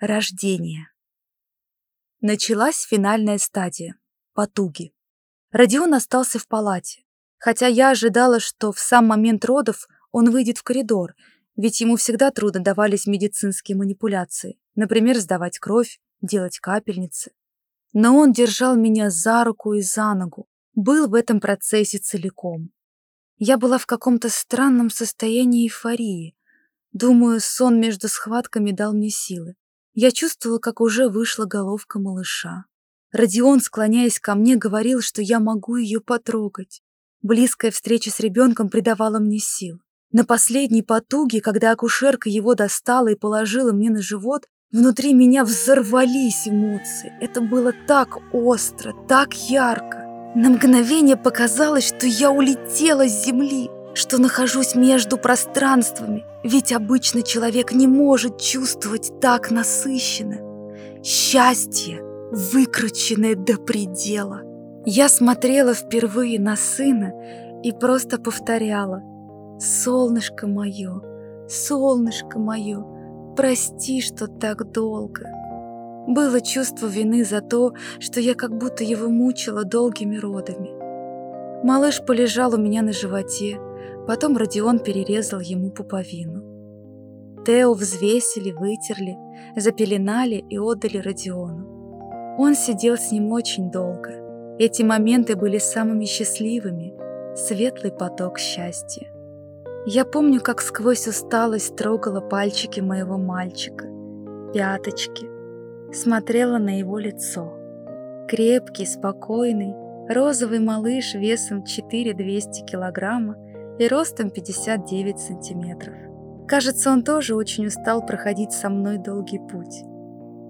Рождение. Началась финальная стадия — потуги. Родион остался в палате, хотя я ожидала, что в сам момент родов он выйдет в коридор, ведь ему всегда трудно давались медицинские манипуляции, например, сдавать кровь, делать капельницы. Но он держал меня за руку и за ногу, был в этом процессе целиком. Я была в каком-то странном состоянии эйфории. Думаю, сон между схватками дал мне силы. Я чувствовала, как уже вышла головка малыша. Родион, склоняясь ко мне, говорил, что я могу ее потрогать. Близкая встреча с ребенком придавала мне сил. На последней потуге, когда акушерка его достала и положила мне на живот, внутри меня взорвались эмоции. Это было так остро, так ярко. На мгновение показалось, что я улетела с земли что нахожусь между пространствами, ведь обычно человек не может чувствовать так насыщенно. Счастье, выкрученное до предела. Я смотрела впервые на сына и просто повторяла «Солнышко мое, солнышко мое, прости, что так долго». Было чувство вины за то, что я как будто его мучила долгими родами. Малыш полежал у меня на животе, Потом Родион перерезал ему пуповину. Тео взвесили, вытерли, запеленали и отдали Родиону. Он сидел с ним очень долго. Эти моменты были самыми счастливыми, светлый поток счастья. Я помню, как сквозь усталость трогала пальчики моего мальчика, пяточки, смотрела на его лицо. Крепкий, спокойный, розовый малыш весом 4-200 килограмма и ростом 59 сантиметров. Кажется, он тоже очень устал проходить со мной долгий путь.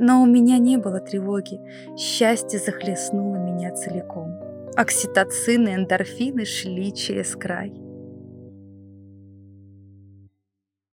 Но у меня не было тревоги, счастье захлестнуло меня целиком. Окситоцины и эндорфины шли через край.